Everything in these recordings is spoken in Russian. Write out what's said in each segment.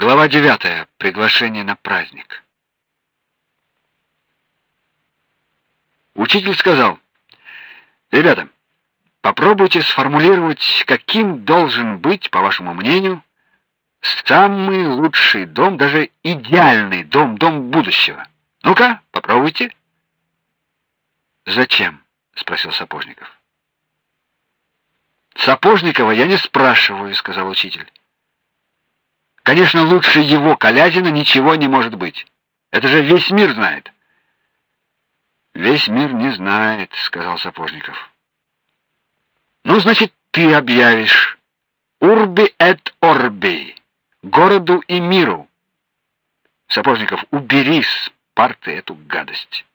Глава 9. Приглашение на праздник. Учитель сказал: "Ребята, попробуйте сформулировать, каким должен быть, по вашему мнению, самый лучший дом, даже идеальный дом, дом будущего. Ну-ка, попробуйте". "Зачем?" спросил Сапожников. "Сапожникова я не спрашиваю", сказал учитель. Конечно, лучше его Колязина ничего не может быть. Это же весь мир знает. Весь мир не знает, сказал Сапожников. Ну, значит, ты объявишь Урби эт Орби, городу и миру. Сапожников, убери с парты эту гадость.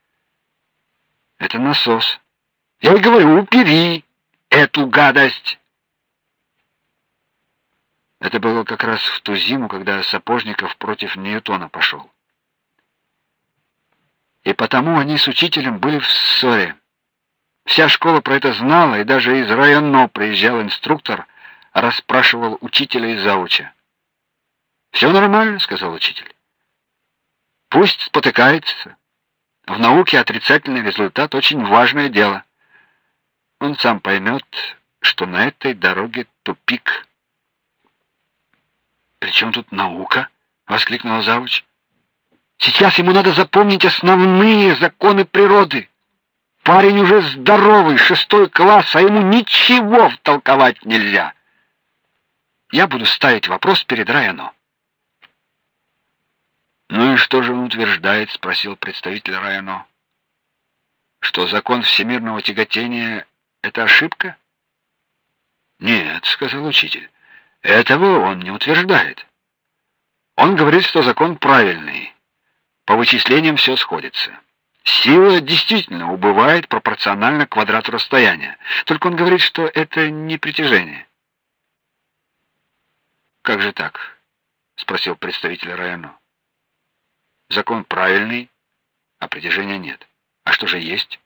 Это насос. Я и говорю, убери эту гадость. Это было как раз в ту зиму, когда Сапожников против Ньютона пошел. И потому они с учителем были в ссоре. Вся школа про это знала, и даже из районного приезжал инструктор, расспрашивал учителя и зауча. «Все нормально, сказал учитель. Пусть спотыкается. В науке отрицательный результат очень важное дело. Он сам поймет, что на этой дороге тупик. «При чем тут наука?» — воскликнула завуч. «Сейчас ему надо запомнить основные законы природы. Парень уже здоровый, шестой класс, а ему ничего втолковать нельзя. Я буду ставить вопрос перед Райано». «Ну и что же он утверждает?» — спросил представитель Райано. «Что закон всемирного тяготения — это ошибка?» «Нет», — сказал учитель. Этого он не утверждает. Он говорит, что закон правильный. По вычислениям все сходится. Сила действительно убывает пропорционально квадрату расстояния. Только он говорит, что это не притяжение. Как же так? спросил представитель района. Закон правильный, а притяжения нет. А что же есть?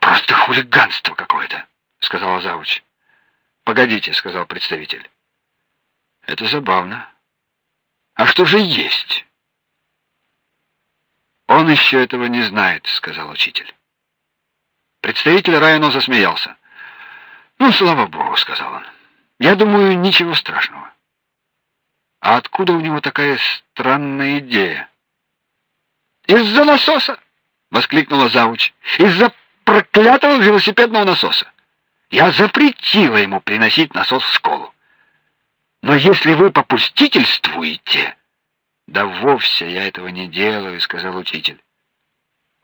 Просто хулиганство какое-то, сказала завуч. Погодите, сказал представитель. Это забавно. А что же есть? Он еще этого не знает, сказал учитель. Представитель Райано засмеялся. Ну, слава богу, сказал он. Я думаю, ничего страшного. А откуда у него такая странная идея? Из-за насоса, воскликнула завуч. Из-за проклятого велосипедного насоса. Я запретила ему приносить насос в школу. Но если вы попустительствуете, да вовсе я этого не делаю, сказал учитель.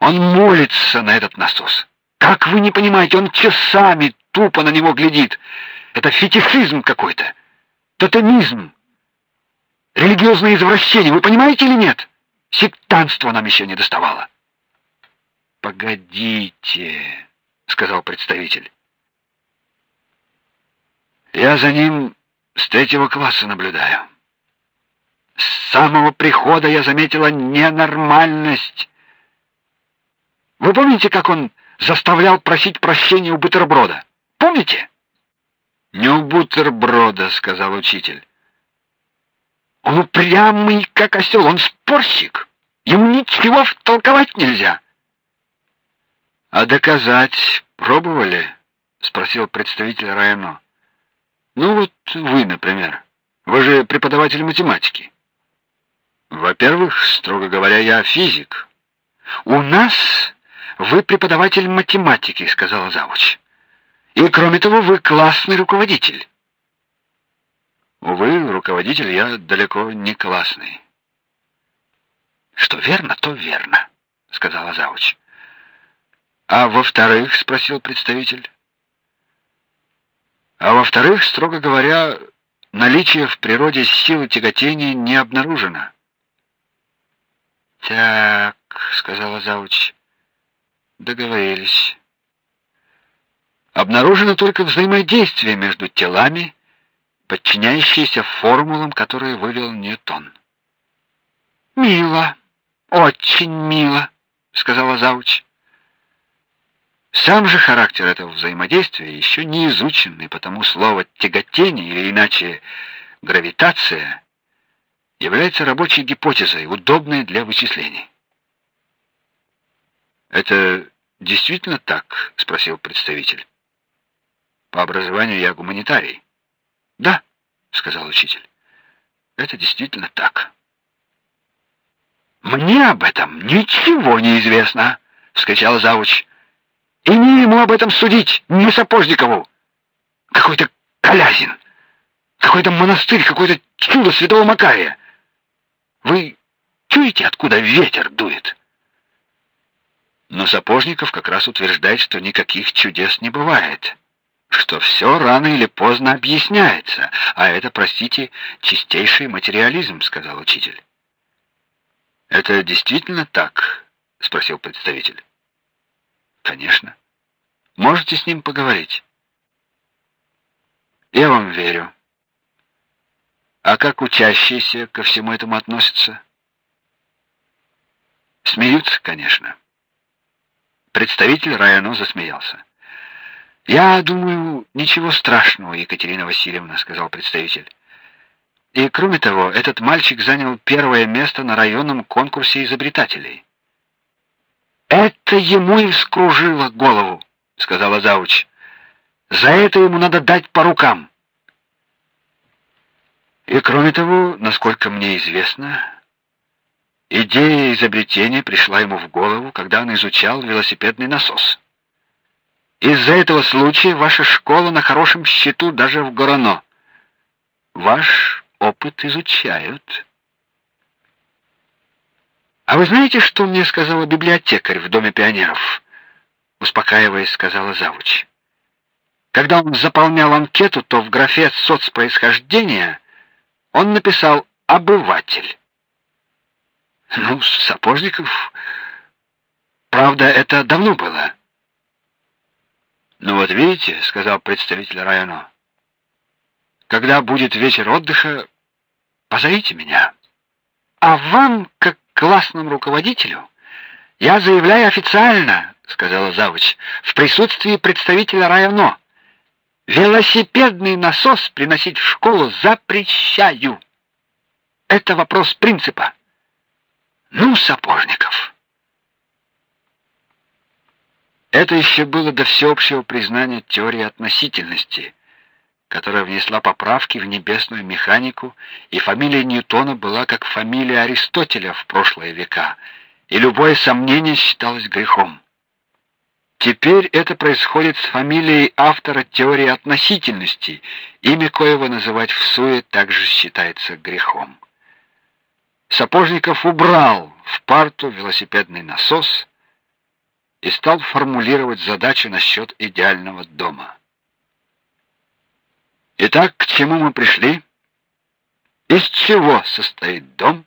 Он молится на этот насос. Как вы не понимаете, он часами тупо на него глядит. Это фетишизм какой-то. Тотемизм. Религиозное извращение, вы понимаете или нет? Сектантство нам еще не доставало. Погодите, сказал представитель. Я за ним с третьего класса наблюдаю. С самого прихода я заметила ненормальность. Вы помните, как он заставлял просить прощения у бутерброда? Помните? Не у бутерброда, сказал учитель. Он упрямый, как осел, он спорщик. Ему ничего втолковать нельзя. А доказать пробовали? спросил представитель района. Ну вот вы, например. Вы же преподаватель математики. Во-первых, строго говоря, я физик. У нас вы преподаватель математики, сказала завуч. И кроме того, вы классный руководитель. Увы, руководитель я далеко не классный. Что верно, то верно, сказала завуч. А во-вторых, спросил представитель. А во-вторых, строго говоря, наличие в природе силы тяготения не обнаружено. Так, сказала завуч. Договорились. Обнаружено только взаимодействие между телами, подчиняющееся формулам, которые вывел Ньютон. Мило, очень мило, сказала завуч. Сам же характер этого взаимодействия еще не изучен, и потому слово тяготение или иначе гравитация является рабочей гипотезой, удобной для вычислений. Это действительно так, спросил представитель. По образованию я гуманитарий. Да, сказал учитель. Это действительно так. Мне об этом ничего не известно, вскричал завуч. И не ему об этом судить, не Сапожникову. Какой-то Колязин. Какой-то монастырь, какое-то чудо святого Макария. Вы чуете, откуда ветер дует? Но Сапожников как раз утверждает, что никаких чудес не бывает, что все рано или поздно объясняется, а это, простите, чистейший материализм, сказал учитель. Это действительно так? спросил представитель. Конечно. Можете с ним поговорить. Я вам верю. А как учащиеся ко всему этому относятся? Смеются, конечно. Представитель района засмеялся. Я думаю, ничего страшного, Екатерина Васильевна, сказал представитель. И кроме того, этот мальчик занял первое место на районном конкурсе изобретателей. Это ему и вскружило голову, сказала завуч. За это ему надо дать по рукам. И кроме того, насколько мне известно, идея изобретения пришла ему в голову, когда он изучал велосипедный насос. Из-за этого случая ваша школа на хорошем счету даже в Горано. Ваш опыт изучают. А вы знаете, что мне сказала библиотекарь в доме пионеров? успокаиваясь, сказала завуч. Когда он заполнял анкету, то в графе соцпроисхождения он написал обыватель. Ну, Сапожников, правда, это давно было. Ну вот видите, сказал представитель района. Когда будет вечер отдыха, позовите меня. А вам, как классному руководителю, я заявляю официально, сказала завуч, в присутствии представителя района. Велосипедный насос приносить в школу запрещаю. Это вопрос принципа. Ну, Сапожников. Это еще было до всеобщего признания теории относительности, которая внесла поправки в небесную механику, и фамилия Ньютона была как фамилия Аристотеля в прошлые века, и любое сомнение считалось грехом. Теперь это происходит с фамилией автора теории относительности, имя коего называть в суе также считается грехом. Сапожников убрал в парту велосипедный насос и стал формулировать задачу насчет идеального дома. Итак, к чему мы пришли? Из чего состоит дом?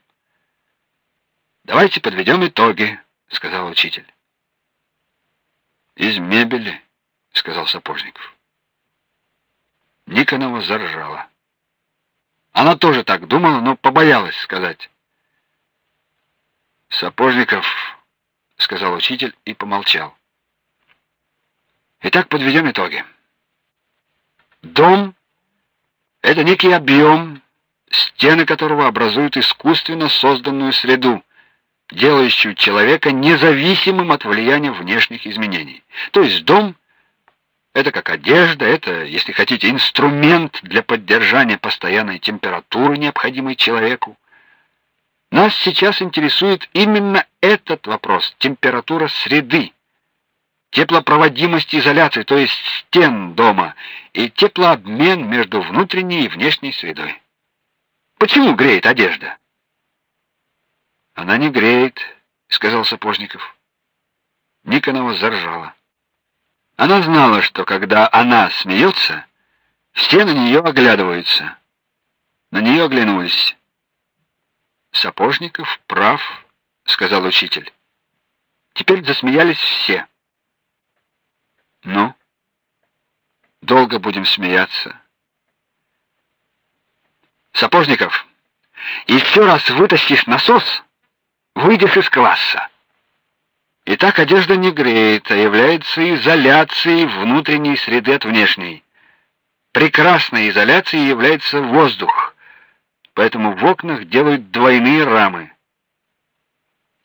Давайте подведем итоги, сказал учитель. Из мебели, сказал Сапожников. Никонова заржала. Она тоже так думала, но побоялась сказать. Сапожников, сказал учитель и помолчал. Итак, подведем итоги. Дом это некий объем, стены которого образуют искусственно созданную среду делающую человека независимым от влияния внешних изменений. То есть дом это как одежда, это, если хотите, инструмент для поддержания постоянной температуры, необходимой человеку. Нас сейчас интересует именно этот вопрос температура среды, теплопроводимость изоляции, то есть стен дома, и теплообмен между внутренней и внешней средой. Почему греет одежда? Она не греет, сказал Сапожников. Никонова заржала. Она знала, что когда она смеется, все на нее оглядываются. На нее оглянулись. Сапожников прав, сказал учитель. Теперь засмеялись все. Ну, долго будем смеяться. Сапожников, еще раз вытащишь насос, выйдешь из класса. И так одежда не греет, а является изоляцией внутренней среды от внешней. Прекрасной изоляцией является воздух, поэтому в окнах делают двойные рамы.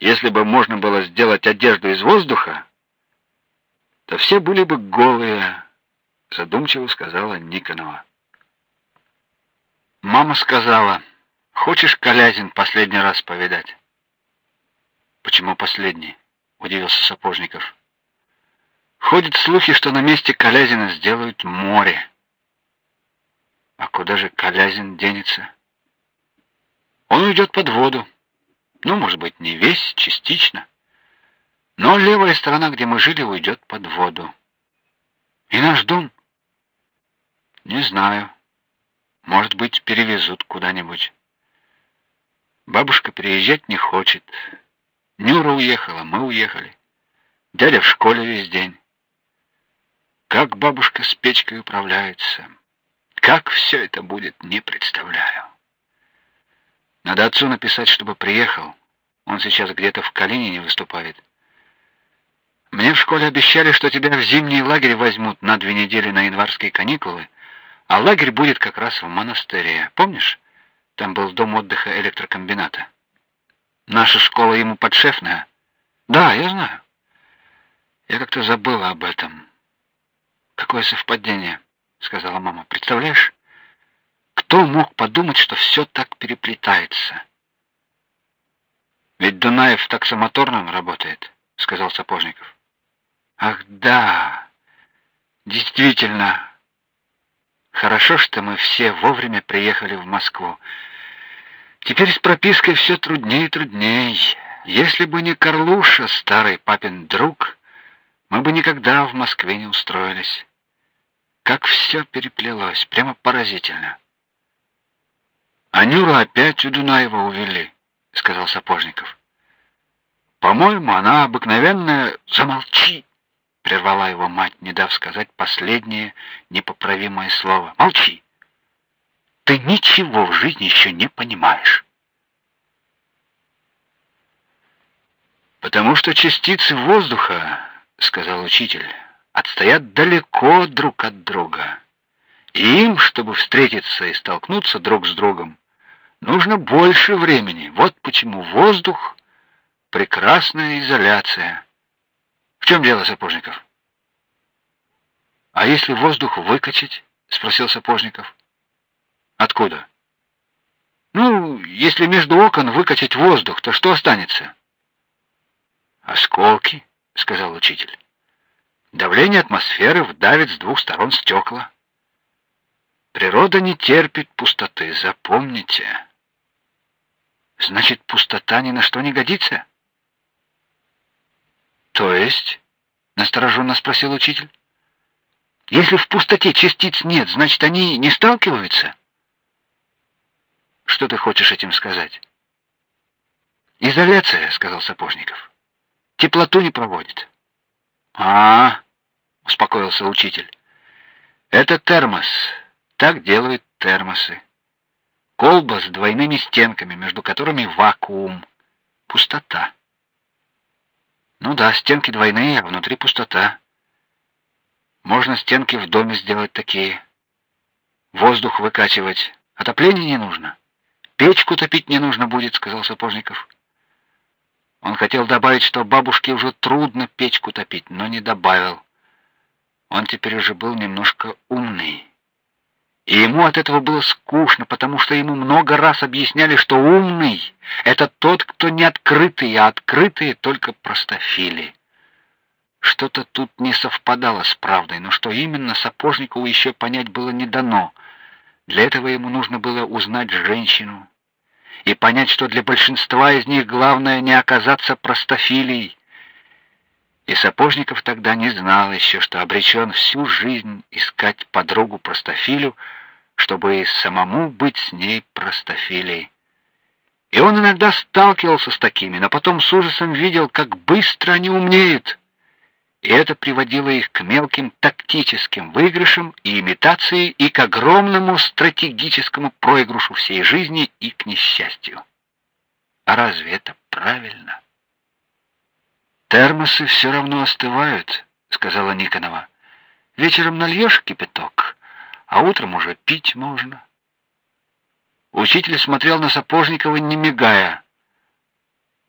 Если бы можно было сделать одежду из воздуха, то все были бы голые, задумчиво сказала Никонова. Мама сказала: "Хочешь Колязин последний раз повидать?" Почему последний? удивился Сапожников. Ходят слухи, что на месте Колязина сделают море. А куда же Колязин денется? Он уйдет под воду. Ну, может быть, не весь, частично. Но левая сторона, где мы жили, уйдет под воду. И наш дом? Не знаю. Может быть, перевезут куда-нибудь. Бабушка приезжать не хочет. Нюра уехала, мы уехали. Дядя в школе весь день. Как бабушка с печкой управляется. Как все это будет, не представляю. Надо отцу написать, чтобы приехал. Он сейчас где-то в Калинине выступает. Мне в школе обещали, что тебя в зимний лагерь возьмут на две недели на январские каникулы, а лагерь будет как раз в монастыре. Помнишь? Там был дом отдыха электрокомбината. Наша школа ему подшефная. Да, я знаю. Я как-то забыла об этом. Какое совпадение, сказала мама. Представляешь? Кто мог подумать, что все так переплетается? Ведь Дунаев в таксомоторном работает, сказал Сапожников. Ах, да. Действительно. Хорошо, что мы все вовремя приехали в Москву. Теперь с пропиской все труднее и труднее. Если бы не Карлуша, старый папин друг, мы бы никогда в Москве не устроились. Как все переплелось, прямо поразительно. А Нюру опять у Дунаева увели, сказал Сапожников. По-моему, она обыкновенная, замолчи, прервала его мать, не дав сказать последнее непоправимое слово. Молчи. Ты ничего в жизни еще не понимаешь. Потому что частицы воздуха сказал учитель, отстоят далеко друг от друга. И им, чтобы встретиться и столкнуться друг с другом, нужно больше времени. Вот почему воздух прекрасная изоляция. В чем дело, Сапожников? А если воздух выкачать? спросил Сапожников. Откуда? Ну, если между окон выкачать воздух, то что останется? Осколки сказал учитель. Давление атмосферы вдавит с двух сторон стекла. Природа не терпит пустоты, запомните. Значит, пустота ни на что не годится? То есть, настороженно спросил учитель. Если в пустоте частиц нет, значит, они не сталкиваются? Что ты хочешь этим сказать? Изоляция, сказал Сапожников теплоту не проводит. А, успокоился учитель. Это термос. Так делают термосы. Колба с двойными стенками, между которыми вакуум, пустота. Ну да, стенки двойные, а внутри пустота. Можно стенки в доме сделать такие. Воздух выкачивать, отопление не нужно. Печку топить не нужно будет, сказал Сапожников. Он хотел добавить, что бабушке уже трудно печку топить, но не добавил. Он теперь уже был немножко умный. И ему от этого было скучно, потому что ему много раз объясняли, что умный это тот, кто не открытый, а открытые только простофили. Что-то тут не совпадало с правдой, но что именно Сапожникову еще понять было не дано. Для этого ему нужно было узнать женщину, и понять, что для большинства из них главное не оказаться простофилией. И Сапожников тогда не знал еще, что обречен всю жизнь искать подругу простофилю, чтобы самому быть с ней простофилией. И он иногда сталкивался с такими, но потом с ужасом видел, как быстро они умнеют и это приводило их к мелким тактическим выигрышам и имитации и к огромному стратегическому проигрышу всей жизни и к несчастью. А разве это правильно? Термосы все равно остывают, сказала Никонова. Вечером нальешь кипяток, а утром уже пить можно. Учитель смотрел на Сапожникова, не мигая.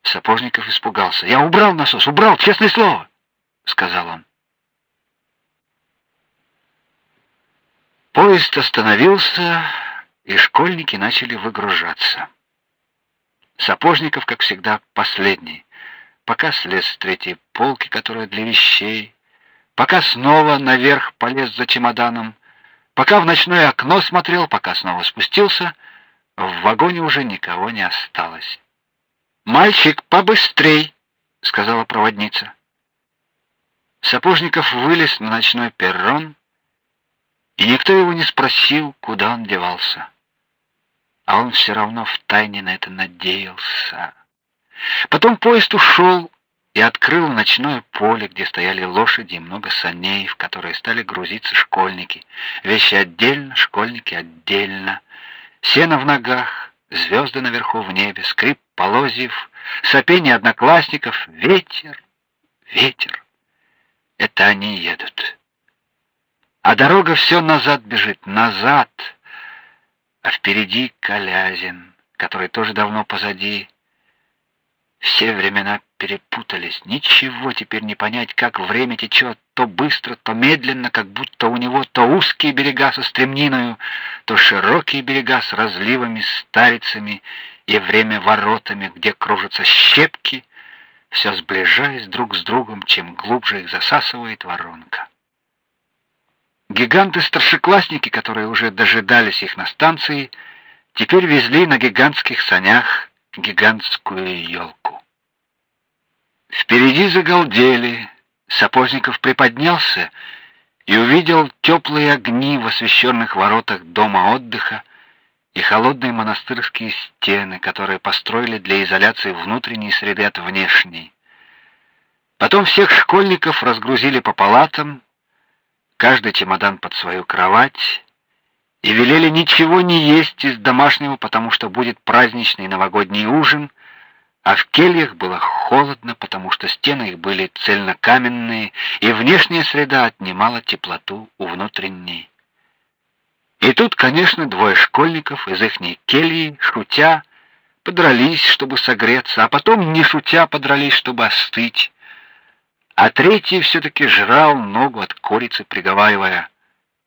Сапожников испугался. "Я убрал насос, убрал, честное слово", сказал он. Поезд остановился, и школьники начали выгружаться. Сапожников, как всегда, последний. Пока слез с третьей полки, которая для вещей, пока снова наверх полез за чемоданом, пока в ночное окно смотрел, пока снова спустился, в вагоне уже никого не осталось. "Мальчик, побыстрей", сказала проводница. Сапожников вылез на ночной перрон, и никто его не спросил, куда он девался. А он все равно втайне на это надеялся. Потом поезд ушел и открыл ночное поле, где стояли лошади и много саней, в которые стали грузиться школьники. Вещи отдельно, школьники отдельно. Сено в ногах, звезды наверху в небе, скрип полозьев, сопение одноклассников, ветер, ветер. Это они едут. А дорога все назад бежит, назад. А впереди Колязин, который тоже давно позади. Все времена перепутались. Ничего теперь не понять, как время течет, то быстро, то медленно, как будто у него то узкие берега со стремниною, то широкие берега с разливами, старицами и время воротами, где кружатся щепки, все сближаясь друг с другом, чем глубже их засасывает воронка. Гиганты-старшеклассники, которые уже дожидались их на станции, теперь везли на гигантских санях гигантскую елку. Впереди загалдели, Сапожников приподнялся и увидел теплые огни в освещенных воротах дома отдыха и холодные монастырские стены, которые построили для изоляции внутренней среды от внешней. Потом всех школьников разгрузили по палатам, каждый чемодан под свою кровать, и велели ничего не есть из домашнего, потому что будет праздничный новогодний ужин, а в кельях было холодно, потому что стены их были цельнокаменные, и внешняя среда отнимала теплоту у внутренней. И тут, конечно, двое школьников из ихней кельи, шутя, подрались, чтобы согреться, а потом не шутя подрались, чтобы остыть а третий все таки жрал ногу от курицы, приговаривая: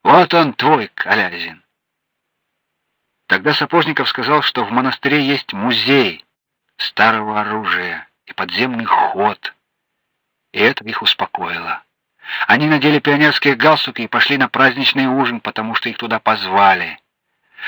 "Вот он твой, Колязин". Тогда Сапожников сказал, что в монастыре есть музей старого оружия и подземный ход. И это их успокоило. Они надели пионерские галстуки и пошли на праздничный ужин, потому что их туда позвали.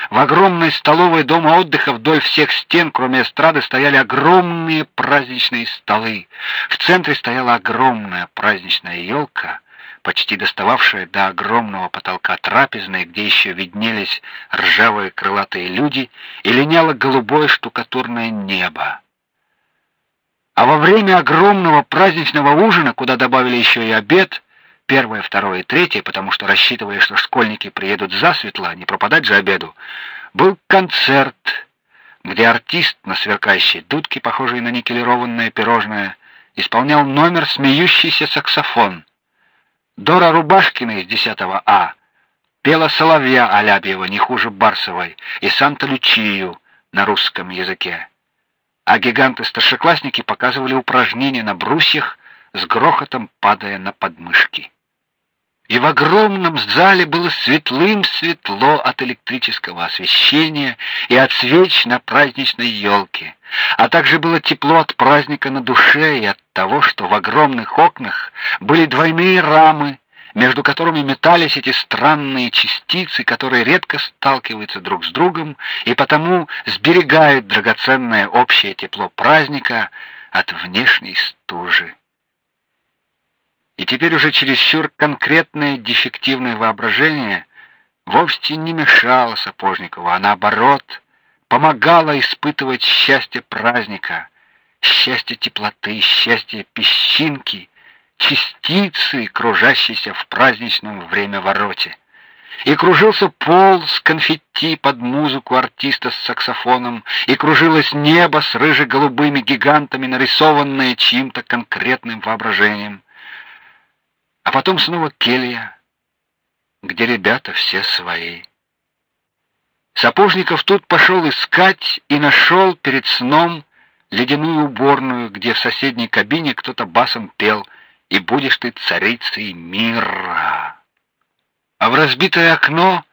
В огромной столовой дома отдыха вдоль всех стен, кроме эстрады, стояли огромные праздничные столы. В центре стояла огромная праздничная елка, почти достававшая до огромного потолка трапезной, где еще виднелись ржавые крылатые люди, и линяло голубое штукатурное небо. А во время огромного праздничного ужина, куда добавили еще и обед, первое, второе и третье, потому что рассчитывали, что школьники приедут засветло, не пропадать же обеду, был концерт, где артист на сверкающей дудке, похожей на никелированное пирожное, исполнял номер смеющийся саксофон. Дора Рубашкина из 10 А пела соловья Алябьева не хуже Барсовой и Санта-Лючию на русском языке. А гиганты-старшеклассники показывали упражнения на брусьях, с грохотом падая на подмышки и в огромном зале было светлым светло от электрического освещения и от свеч на праздничной елке, а также было тепло от праздника на душе и от того, что в огромных окнах были двойные рамы, между которыми метались эти странные частицы, которые редко сталкиваются друг с другом и потому сберегают драгоценное общее тепло праздника от внешней стужи. И теперь уже чересчур конкретное дефективное воображение вовсе не мешало Сапожникову, а наоборот, помогало испытывать счастье праздника, счастье теплоты, счастье песчинки, частицы, кружащейся в праздничном время вороте. И кружился пол с конфетти под музыку артиста с саксофоном, и кружилось небо с рыже-голубыми гигантами, нарисованное чьим-то конкретным воображением. А потом снова келья, где ребята все свои. Сапожников тут пошел искать и нашел перед сном ледяную уборную, где в соседней кабине кто-то басом пел «И будешь ты царицей мира». А в разбитое окно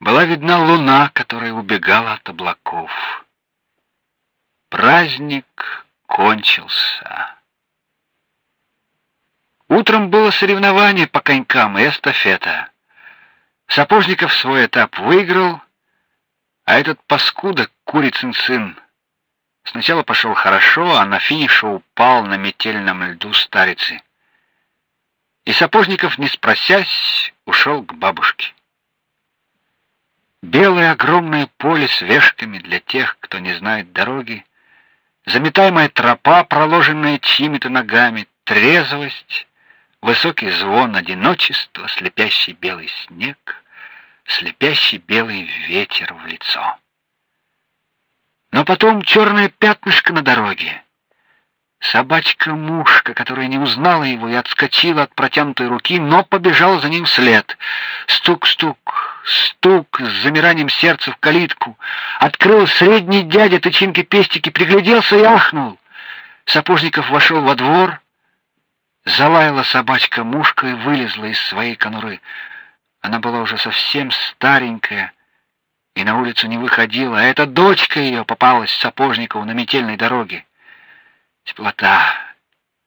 была видна луна, которая убегала от облаков. Праздник кончился. Утром было соревнование по конькам и эстафета. Сапожников свой этап выиграл, а этот паскуда, курицын сын, сначала пошел хорошо, а на финише упал на метельном льду старицы. И Сапожников, не спросясь, ушел к бабушке. Белое огромное поле с вешками для тех, кто не знает дороги, заметаемая тропа, проложенная чьими-то ногами, трезвость, высокий звон одиночества, слепящий белый снег, слепящий белый ветер в лицо. Но потом черное пятнышко на дороге. Собачка-мушка, которая не узнала его и отскочила от протянутой руки, но побежала за ним вслед. Стук-стук, стук с замиранием сердца в калитку. Открыл средний дядя тычинки пестики, пригляделся и ахнул. Сапожников вошел во двор, залаяла собачка-мушка и вылезла из своей конуры. Она была уже совсем старенькая и на улицу не выходила, а эта дочка ее попалась Сапожникову на метельной дороге. Теплота,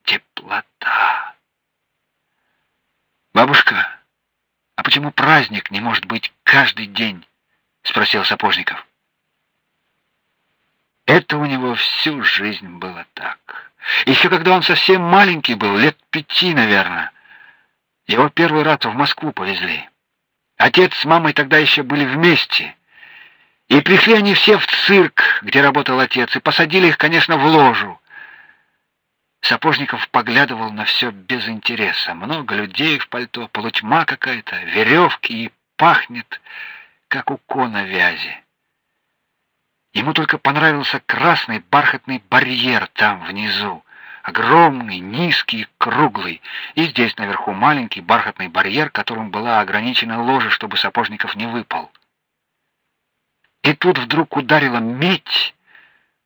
теплота. Бабушка, а почему праздник не может быть каждый день? спросил Сапожников. Это у него всю жизнь было так. Еще когда он совсем маленький был, лет пяти, наверное. Его первый раз в Москву повезли. Отец с мамой тогда еще были вместе. И пришли они все в цирк, где работал отец, и посадили их, конечно, в ложу. Сапожников поглядывал на все без интереса. Много людей в пальто, полутьма какая-то, веревки и пахнет, как у кона вязи. Ему только понравился красный бархатный барьер там внизу, огромный, низкий, круглый, и здесь наверху маленький бархатный барьер, которым была ограничена ложа, чтобы Сапожников не выпал. И тут вдруг ударила медь,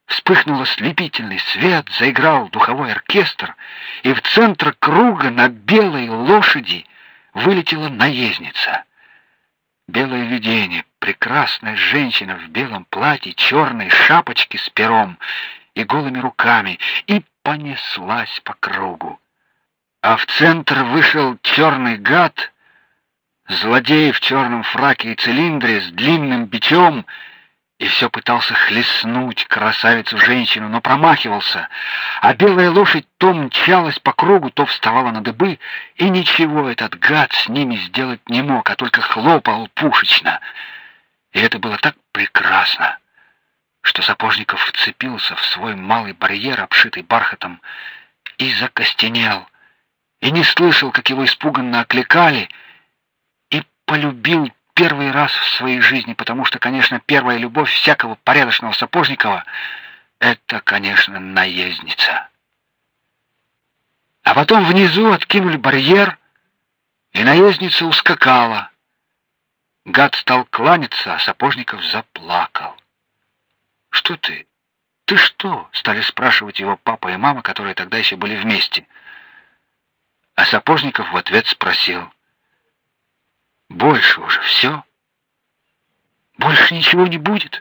Вспыхнул ослепительный свет, заиграл духовой оркестр, и в центр круга на белой лошади вылетела наездница. Белое видение, прекрасная женщина в белом платье, черной шапочке с пером и голыми руками, и понеслась по кругу. А в центр вышел черный гад, злодей в черном фраке и цилиндре с длинным бичом и все пытался хлестнуть красавицу-женщину, но промахивался, а белая лошадь то мчалась по кругу, то вставала на дыбы, и ничего этот гад с ними сделать не мог, а только хлопал пушечно. И это было так прекрасно, что Сапожников вцепился в свой малый барьер, обшитый бархатом, и закостенел, и не слышал, как его испуганно окликали, и полюбил первый раз в своей жизни, потому что, конечно, первая любовь всякого порядочного сапожникова это, конечно, наездница. А потом внизу откинули барьер, и наездница ускакала. Гад стал кланяться, а Сапожников заплакал. Что ты? Ты что? стали спрашивать его папа и мама, которые тогда еще были вместе. А Сапожников в ответ спросил: больше уже все. Больше ничего не будет.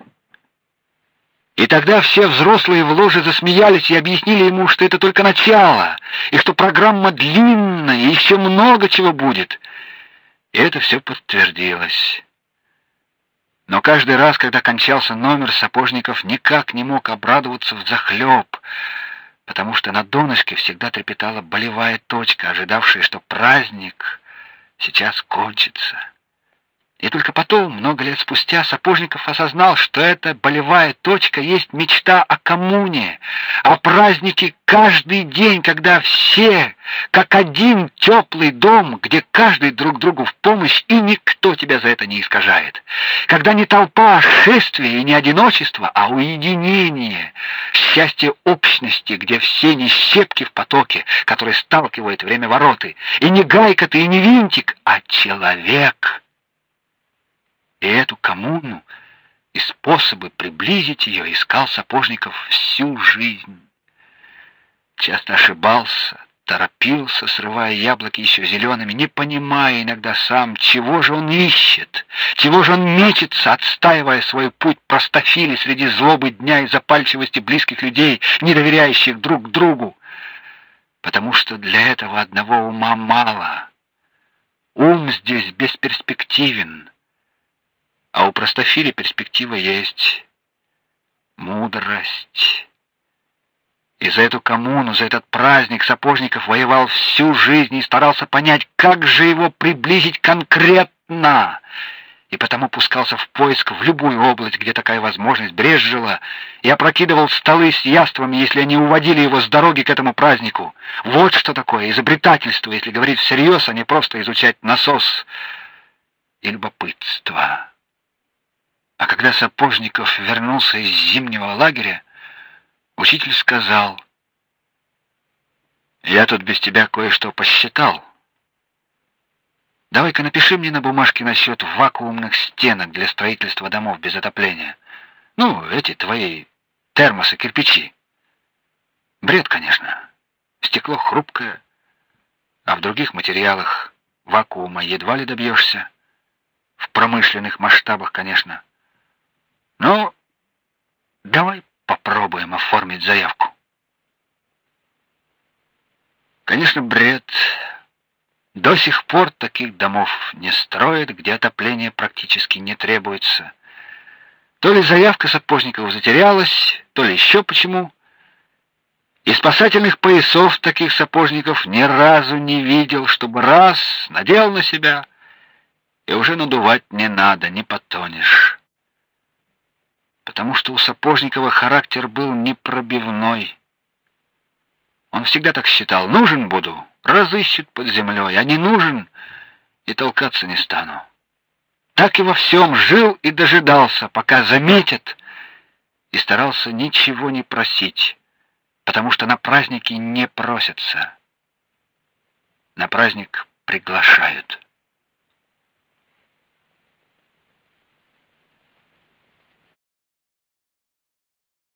И тогда все взрослые в ложе засмеялись и объяснили ему, что это только начало, и что программа длинная, и еще много чего будет. И это все подтвердилось. Но каждый раз, когда кончался номер, Сапожников никак не мог обрадоваться в захлеб, потому что на донышке всегда трепетала болевая точка, ожидавшая, что праздник сейчас кончится. И только потом, много лет спустя, Сапожников осознал, что эта болевая точка есть мечта о коммуне, о празднике каждый день, когда все, как один теплый дом, где каждый друг другу в помощь, и никто тебя за это не искажает. Когда не толпа, а шествие и не одиночество, а уединение, счастье общности, где все не щепки в потоке, который сталкивает время вороты, и не гайка ты, и не винтик, а человек — и эту коммуну и способы приблизить ее искал Сапожников всю жизнь. Часто ошибался, торопился, срывая яблоки еще зелеными, не понимая иногда сам, чего же он ищет, чего же он мечется, отстаивая свой путь простофили среди злобы дня и запальчивости близких людей, не доверяющих друг другу, потому что для этого одного ума мало. Ум здесь бесперспективен, а у простофили перспектива есть мудрость. И за эту коммуну, за этот праздник Сапожников воевал всю жизнь и старался понять, как же его приблизить конкретно. И потому пускался в поиск в любую область, где такая возможность брезжила, и опрокидывал столы с яствами, если они уводили его с дороги к этому празднику. Вот что такое изобретательство, если говорить всерьез, а не просто изучать насос и любопытство. А когда Сапожников вернулся из зимнего лагеря, Учитель сказал: "Я тут без тебя кое-что посчитал. Давай-ка напиши мне на бумажке насчет вакуумных стенок для строительства домов без отопления. Ну, эти твои термосы, кирпичи. Бред, конечно. Стекло хрупкое, а в других материалах вакуума едва ли добьешься. В промышленных масштабах, конечно. Но давай попробуем оформить заявку. Конечно, бред. До сих пор таких домов не строят, где отопление практически не требуется. То ли заявка сапожников затерялась, то ли еще почему. И спасательных поясов таких сапожников ни разу не видел, чтобы раз надел на себя и уже надувать не надо, не потонешь потому что у Сапожникова характер был непробивной. Он всегда так считал: нужен буду, разыщут под землей, а не нужен и толкаться не стану. Так и во всем жил и дожидался, пока заметят, и старался ничего не просить, потому что на праздники не просятся. На праздник приглашают.